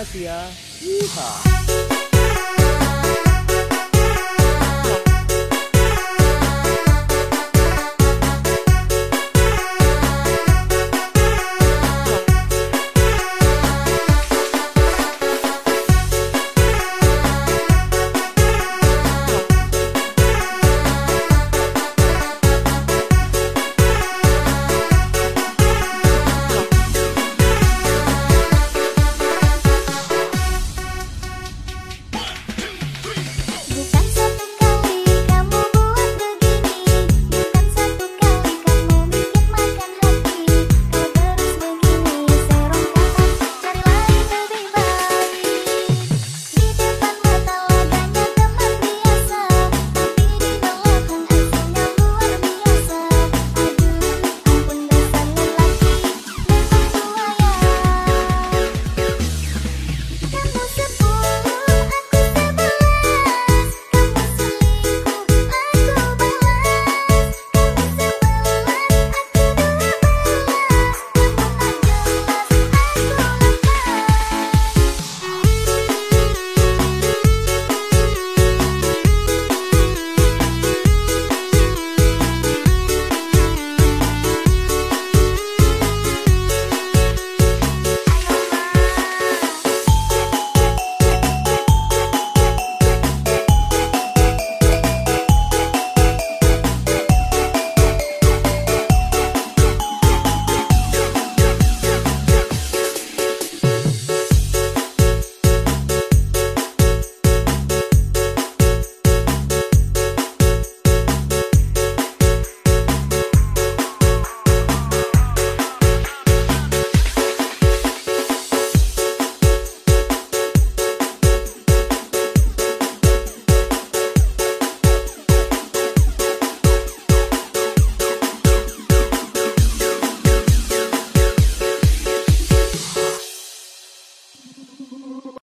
rahasia. Ya. Yeehaw.